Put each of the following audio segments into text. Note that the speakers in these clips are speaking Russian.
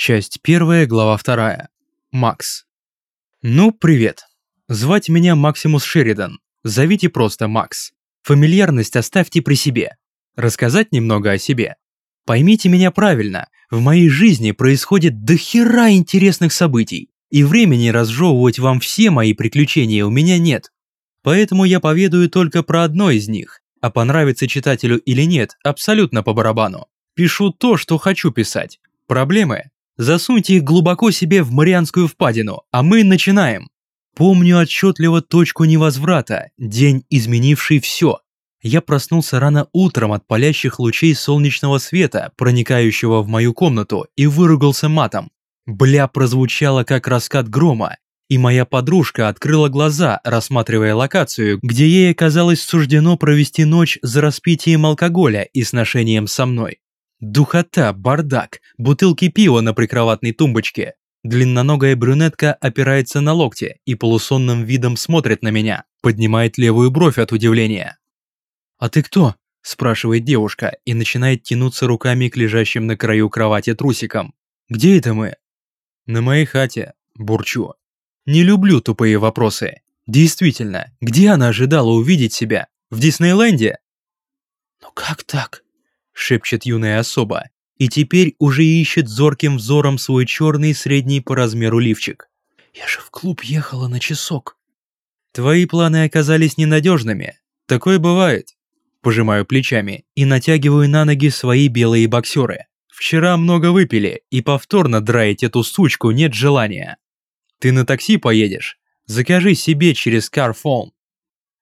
Часть первая, глава вторая. Макс. Ну, привет. Звать меня Максимус Шеридан. Зовите просто Макс. Фамильярность оставьте при себе. Рассказать немного о себе. Поймите меня правильно, в моей жизни происходит дохера интересных событий, и времени разжевывать вам все мои приключения у меня нет. Поэтому я поведаю только про одно из них, а понравится читателю или нет, абсолютно по барабану. Пишу то, что хочу писать. Проблемы? Засуньте их глубоко себе в Марианскую впадину, а мы начинаем. Помню отчетливо точку невозврата, день, изменивший все. Я проснулся рано утром от палящих лучей солнечного света, проникающего в мою комнату, и выругался матом. Бля прозвучало как раскат грома, и моя подружка открыла глаза, рассматривая локацию, где ей оказалось суждено провести ночь за распитием алкоголя и сношением со мной. Духота, бардак, бутылки пива на прикроватной тумбочке. Длинноногая брюнетка опирается на локте и полусонным видом смотрит на меня, поднимает левую бровь от удивления. «А ты кто?» – спрашивает девушка и начинает тянуться руками к лежащим на краю кровати трусикам. «Где это мы?» «На моей хате», – бурчу. «Не люблю тупые вопросы. Действительно, где она ожидала увидеть себя? В Диснейленде?» «Ну как так?» Шепчет юная особа, и теперь уже ищет зорким взором свой черный средний по размеру лифчик. «Я же в клуб ехала на часок». «Твои планы оказались ненадежными. Такое бывает». Пожимаю плечами и натягиваю на ноги свои белые боксеры. Вчера много выпили, и повторно драить эту сучку нет желания. Ты на такси поедешь? Закажи себе через Carphone.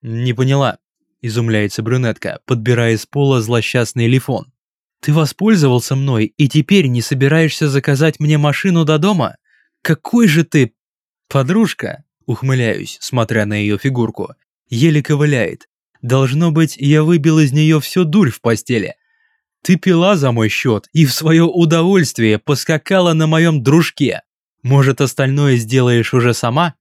Не поняла изумляется брюнетка, подбирая с пола злосчастный лифон. «Ты воспользовался мной и теперь не собираешься заказать мне машину до дома? Какой же ты...» «Подружка», ухмыляюсь, смотря на ее фигурку, еле ковыляет. «Должно быть, я выбил из нее всю дурь в постели. Ты пила за мой счет и в свое удовольствие поскакала на моем дружке. Может, остальное сделаешь уже сама?»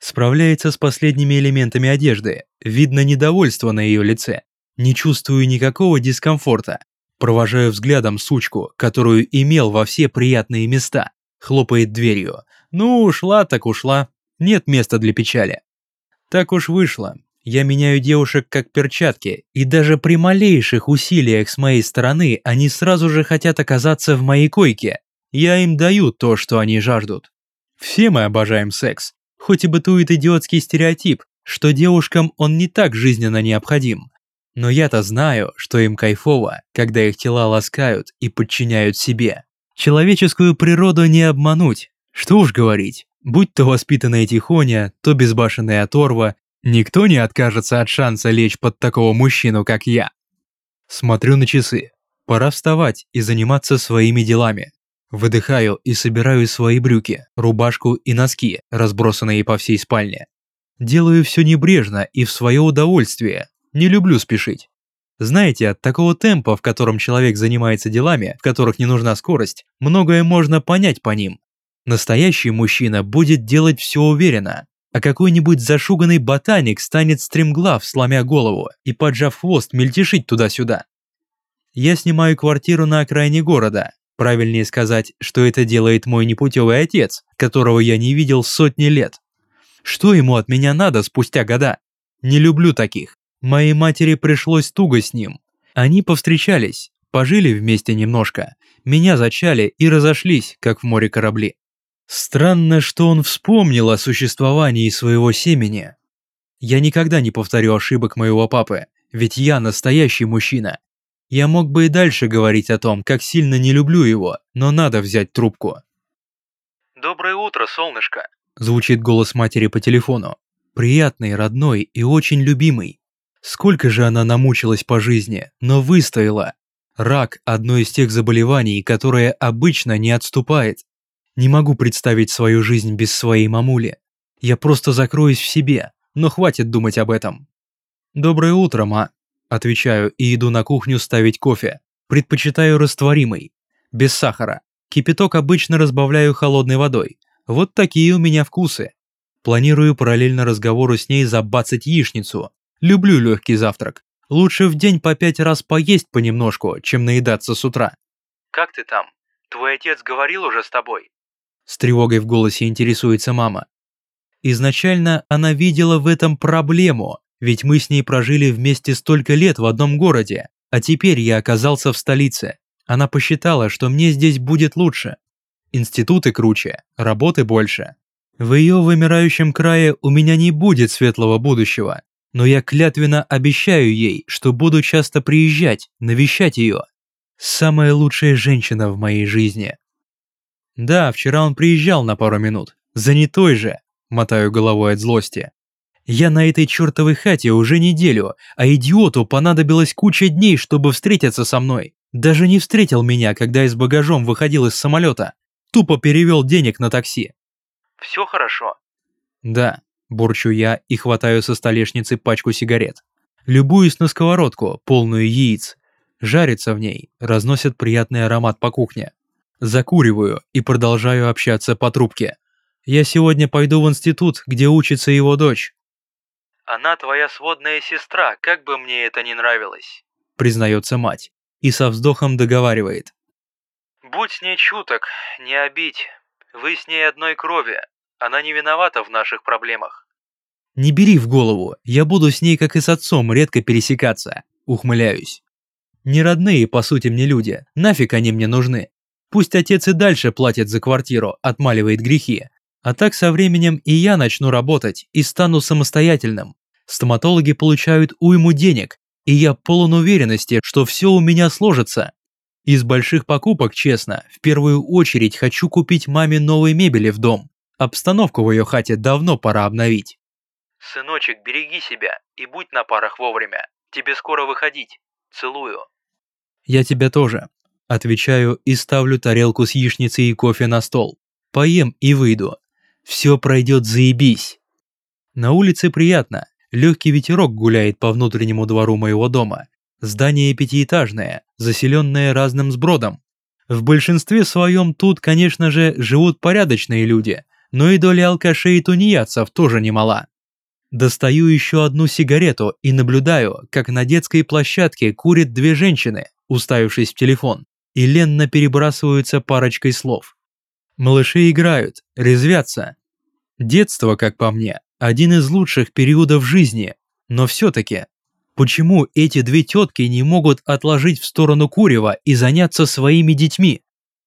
Справляется с последними элементами одежды. Видно недовольство на ее лице. Не чувствую никакого дискомфорта. Провожаю взглядом сучку, которую имел во все приятные места. Хлопает дверью. Ну, ушла так ушла. Нет места для печали. Так уж вышло. Я меняю девушек как перчатки, и даже при малейших усилиях с моей стороны они сразу же хотят оказаться в моей койке. Я им даю то, что они жаждут. Все мы обожаем секс, Хоть и бытует идиотский стереотип, что девушкам он не так жизненно необходим. Но я-то знаю, что им кайфово, когда их тела ласкают и подчиняют себе. Человеческую природу не обмануть. Что уж говорить, будь то воспитанная тихоня, то безбашенная оторва, никто не откажется от шанса лечь под такого мужчину, как я. Смотрю на часы. Пора вставать и заниматься своими делами. Выдыхаю и собираю свои брюки, рубашку и носки, разбросанные по всей спальне. Делаю все небрежно и в свое удовольствие. Не люблю спешить. Знаете, от такого темпа, в котором человек занимается делами, в которых не нужна скорость, многое можно понять по ним. Настоящий мужчина будет делать все уверенно, а какой-нибудь зашуганный ботаник станет стремглав, сломя голову и, поджав хвост, мельтешить туда-сюда. Я снимаю квартиру на окраине города, Правильнее сказать, что это делает мой непутевый отец, которого я не видел сотни лет. Что ему от меня надо спустя года? Не люблю таких. Моей матери пришлось туго с ним. Они повстречались, пожили вместе немножко, меня зачали и разошлись, как в море корабли. Странно, что он вспомнил о существовании своего семени. Я никогда не повторю ошибок моего папы, ведь я настоящий мужчина, я мог бы и дальше говорить о том, как сильно не люблю его, но надо взять трубку. «Доброе утро, солнышко!» Звучит голос матери по телефону. Приятный, родной и очень любимый. Сколько же она намучилась по жизни, но выстояла. Рак – одно из тех заболеваний, которое обычно не отступает. Не могу представить свою жизнь без своей мамули. Я просто закроюсь в себе, но хватит думать об этом. «Доброе утро, ма», Отвечаю и иду на кухню ставить кофе. Предпочитаю растворимый, без сахара. Кипяток обычно разбавляю холодной водой. Вот такие у меня вкусы. Планирую параллельно разговору с ней забацать яичницу. Люблю легкий завтрак. Лучше в день по пять раз поесть понемножку, чем наедаться с утра. «Как ты там? Твой отец говорил уже с тобой? С тревогой в голосе интересуется мама. Изначально она видела в этом проблему, ведь мы с ней прожили вместе столько лет в одном городе, а теперь я оказался в столице. Она посчитала, что мне здесь будет лучше. Институты круче, работы больше. В ее вымирающем крае у меня не будет светлого будущего, но я клятвенно обещаю ей, что буду часто приезжать, навещать ее. Самая лучшая женщина в моей жизни. Да, вчера он приезжал на пару минут, занятой же, мотаю головой от злости. Я на этой чертовой хате уже неделю, а идиоту понадобилось куча дней, чтобы встретиться со мной. Даже не встретил меня, когда я с багажом выходил из самолета. Тупо перевел денег на такси. Все хорошо? Да, бурчу я и хватаю со столешницы пачку сигарет. Любуюсь на сковородку, полную яиц. Жарится в ней, разносит приятный аромат по кухне. Закуриваю и продолжаю общаться по трубке. Я сегодня пойду в институт, где учится его дочь. Она твоя сводная сестра, как бы мне это ни нравилось. Признается мать и со вздохом договаривает. Будь с ней чуток, не обидь. Вы с ней одной крови. Она не виновата в наших проблемах. Не бери в голову, я буду с ней, как и с отцом, редко пересекаться. Ухмыляюсь. Не родные, по сути, мне люди. Нафиг они мне нужны. Пусть отец и дальше платит за квартиру, отмаливает грехи. А так со временем и я начну работать и стану самостоятельным. Стоматологи получают уйму денег, и я полон уверенности, что все у меня сложится. Из больших покупок, честно, в первую очередь хочу купить маме новой мебели в дом. Обстановку в ее хате давно пора обновить. Сыночек, береги себя и будь на парах вовремя. Тебе скоро выходить. Целую. Я тебя тоже. Отвечаю и ставлю тарелку с яичницей и кофе на стол. Поем и выйду. Все пройдет заебись. На улице приятно. Легкий ветерок гуляет по внутреннему двору моего дома. Здание пятиэтажное, заселенное разным сбродом. В большинстве своем тут, конечно же, живут порядочные люди, но и доля алкашей и тунеядцев тоже немала. Достаю еще одну сигарету и наблюдаю, как на детской площадке курят две женщины, уставившись в телефон, и ленно перебрасываются парочкой слов. Малыши играют, резвятся. Детство, как по мне, один из лучших периодов жизни, но все-таки, почему эти две тетки не могут отложить в сторону курева и заняться своими детьми?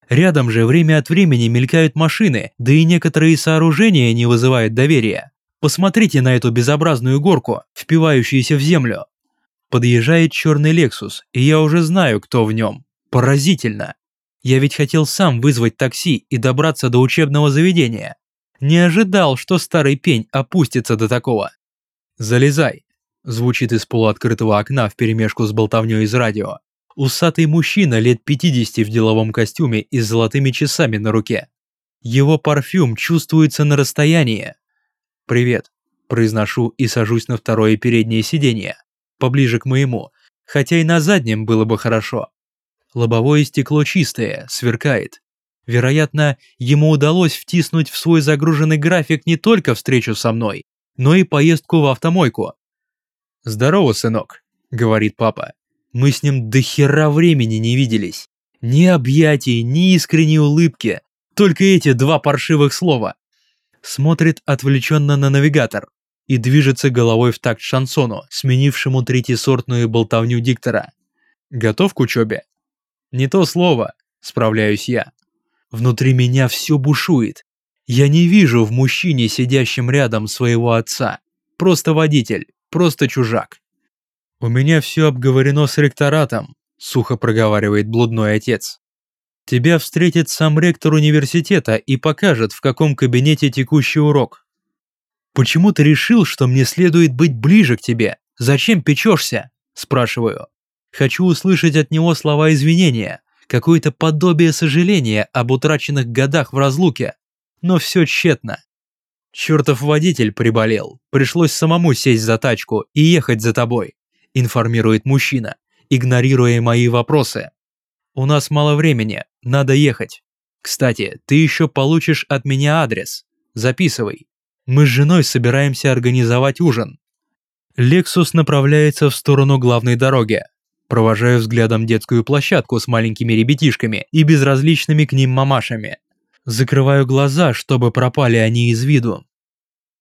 Рядом же время от времени мелькают машины, да и некоторые сооружения не вызывают доверия. Посмотрите на эту безобразную горку, впивающуюся в землю. Подъезжает черный Лексус, и я уже знаю, кто в нем. Поразительно. Я ведь хотел сам вызвать такси и добраться до учебного заведения. Не ожидал, что старый пень опустится до такого. «Залезай», – звучит из полуоткрытого окна вперемешку с болтовней из радио. Усатый мужчина лет 50 в деловом костюме и с золотыми часами на руке. Его парфюм чувствуется на расстоянии. «Привет», – произношу и сажусь на второе переднее сиденье, поближе к моему, хотя и на заднем было бы хорошо. Лобовое стекло чистое, сверкает. Вероятно, ему удалось втиснуть в свой загруженный график не только встречу со мной, но и поездку в автомойку. «Здорово, сынок», – говорит папа. «Мы с ним до хера времени не виделись. Ни объятий, ни искренней улыбки, только эти два паршивых слова смотрит отвлеченно на навигатор и движется головой в такт шансону, сменившему третьесортную болтовню диктора. Готов к учебе? Не то слово, справляюсь я. Внутри меня все бушует. Я не вижу в мужчине, сидящем рядом своего отца. Просто водитель, просто чужак. У меня все обговорено с ректоратом, сухо проговаривает блудной отец. Тебя встретит сам ректор университета и покажет, в каком кабинете текущий урок. Почему ты решил, что мне следует быть ближе к тебе? Зачем печешься? Спрашиваю. Хочу услышать от него слова извинения, какое-то подобие сожаления об утраченных годах в разлуке. Но все тщетно. Чертов водитель приболел. Пришлось самому сесть за тачку и ехать за тобой, информирует мужчина, игнорируя мои вопросы. У нас мало времени, надо ехать. Кстати, ты еще получишь от меня адрес. Записывай. Мы с женой собираемся организовать ужин. Лексус направляется в сторону главной дороги. Провожаю взглядом детскую площадку с маленькими ребятишками и безразличными к ним мамашами. Закрываю глаза, чтобы пропали они из виду.